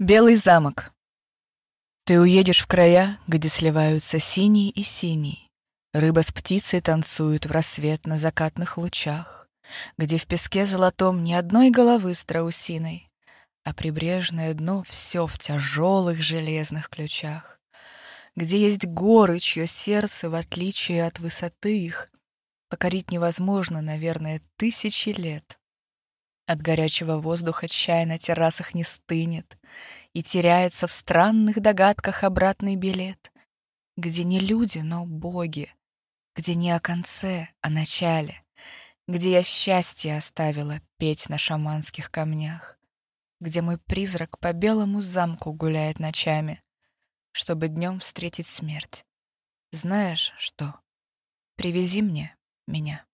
Белый замок. Ты уедешь в края, где сливаются синий и синий. Рыба с птицей танцуют в рассвет на закатных лучах, Где в песке золотом ни одной головы страусиной, А прибрежное дно все в тяжелых железных ключах, Где есть горы, чье сердце, в отличие от высоты их, Покорить невозможно, наверное, тысячи лет. От горячего воздуха чай на террасах не стынет И теряется в странных догадках обратный билет, Где не люди, но боги, Где не о конце, а начале, Где я счастье оставила петь на шаманских камнях, Где мой призрак по белому замку гуляет ночами, Чтобы днем встретить смерть. Знаешь что? Привези мне меня.